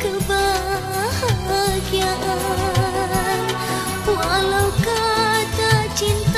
kebahagiaan. Walau kata cinta